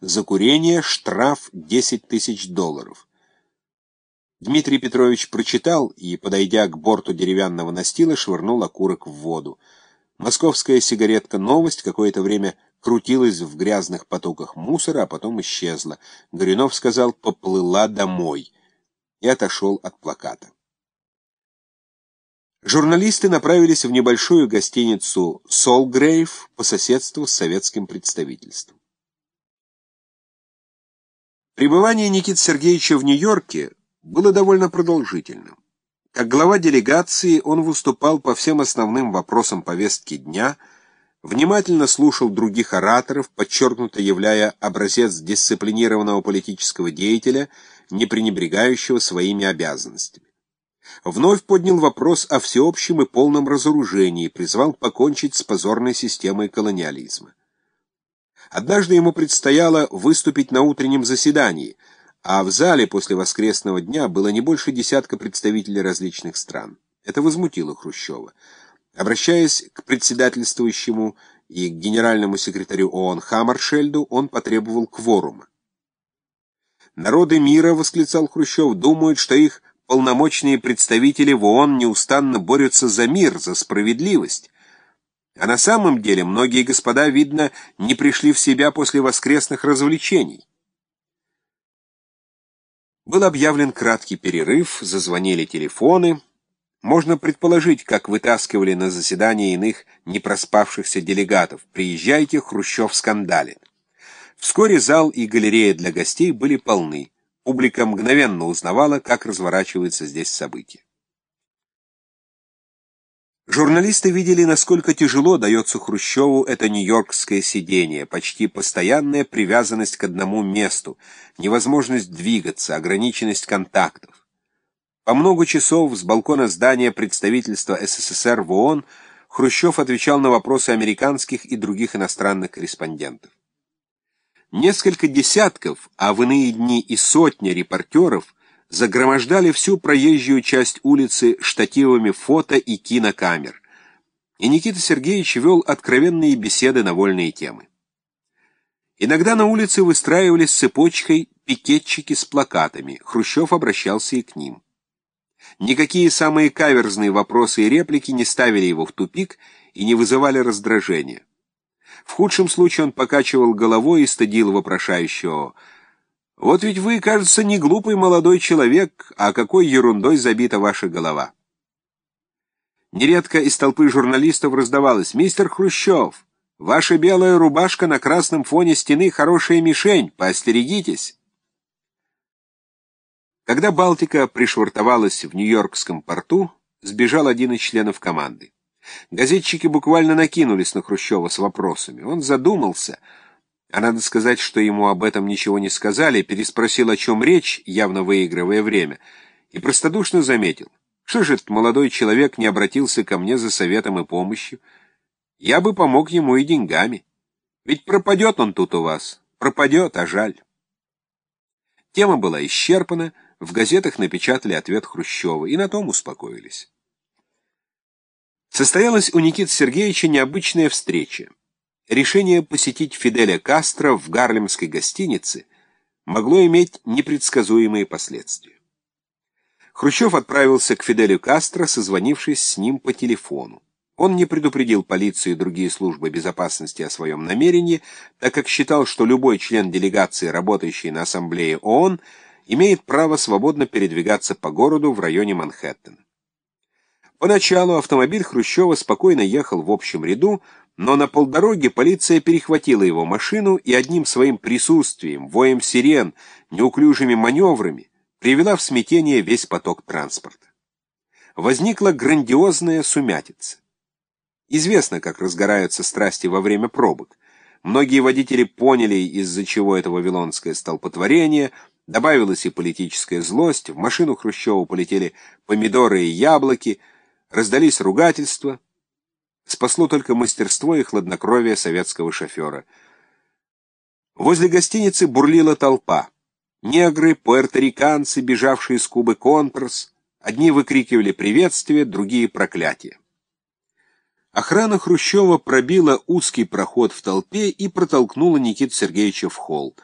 за курение штраф 10 тысяч долларов. Дмитрий Петрович прочитал и, подойдя к борту деревянного настила, швырнул окурок в воду. Московская сигаретка «Новость» какое-то время крутилась в грязных потоках мусора, а потом исчезла. Горюнов сказал «поплыла домой» и отошел от плаката. Журналисты направились в небольшую гостиницу «Солгрейв» по соседству с советским представительством. Пребывание Никиты Сергеевича в Нью-Йорке было довольно продолжительным. Как глава делегации он выступал по всем основным вопросам повестки дня, внимательно слушал других ораторов, подчеркнуто являя образец дисциплинированного политического деятеля, не пренебрегающего своими обязанностями. Вновь поднял вопрос о всеобщем и полном разоружении, призвал покончить с позорной системой колониализма. Однажды ему предстояло выступить на утреннем заседании – а в зале после воскресного дня было не больше десятка представителей различных стран. Это возмутило Хрущева. Обращаясь к председательствующему и к генеральному секретарю ООН Хаммаршельду, он потребовал кворума. «Народы мира», — восклицал Хрущев, — «думают, что их полномочные представители в ООН неустанно борются за мир, за справедливость». А на самом деле многие господа, видно, не пришли в себя после воскресных развлечений. Был объявлен краткий перерыв, зазвонили телефоны. Можно предположить, как вытаскивали на заседание иных непроспавшихся делегатов. «Приезжайте, Хрущев скандалит». Вскоре зал и галерея для гостей были полны. Публика мгновенно узнавала, как разворачиваются здесь события. Журналисты видели, насколько тяжело дается Хрущеву это нью-йоркское сидение, почти постоянная привязанность к одному месту, невозможность двигаться, ограниченность контактов. По много часов с балкона здания представительства СССР в ООН Хрущев отвечал на вопросы американских и других иностранных корреспондентов. Несколько десятков, а в иные дни и сотни репортеров загромождали всю проезжую часть улицы штативами фото и кинокамер, и Никита Сергеевич вел откровенные беседы на вольные темы. Иногда на улице выстраивались цепочкой пикетчики с плакатами, Хрущев обращался и к ним. Никакие самые каверзные вопросы и реплики не ставили его в тупик и не вызывали раздражения. В худшем случае он покачивал головой и стыдил вопрошающего – вот ведь вы, кажется, не глупый молодой человек, а какой ерундой забита ваша голова. Нередко из толпы журналистов раздавалось «Мистер Хрущев, ваша белая рубашка на красном фоне стены — хорошая мишень, поостерегитесь». Когда «Балтика» пришвартовалась в Нью-Йоркском порту, сбежал один из членов команды. Газетчики буквально накинулись на Хрущева с вопросами. Он задумался — а надо сказать, что ему об этом ничего не сказали, переспросил, о чем речь, явно выигрывая время, и простодушно заметил, что же этот молодой человек не обратился ко мне за советом и помощью. Я бы помог ему и деньгами. Ведь пропадет он тут у вас. Пропадет, а жаль. Тема была исчерпана, в газетах напечатали ответ Хрущева, и на том успокоились. Состоялась у Никиты Сергеевича необычная встреча. Решение посетить Фиделя Кастро в гарлемской гостинице могло иметь непредсказуемые последствия. Хрущев отправился к Фиделю Кастро, созвонившись с ним по телефону. Он не предупредил полицию и другие службы безопасности о своем намерении, так как считал, что любой член делегации, работающий на Ассамблее ООН, имеет право свободно передвигаться по городу в районе Манхэттена. Поначалу автомобиль Хрущева спокойно ехал в общем ряду, но на полдороге полиция перехватила его машину и одним своим присутствием, воем сирен, неуклюжими маневрами привела в смятение весь поток транспорта. Возникла грандиозная сумятица. Известно, как разгораются страсти во время пробок. Многие водители поняли, из-за чего это вавилонское столпотворение, добавилась и политическая злость, в машину Хрущева полетели помидоры и яблоки, раздались ругательства — Спасло только мастерство и хладнокровие советского шофера. Возле гостиницы бурлила толпа. Негры, пуэрториканцы, бежавшие с Кубы Контрас, одни выкрикивали приветствие, другие — проклятие. Охрана Хрущева пробила узкий проход в толпе и протолкнула Никиту Сергеевича в холл.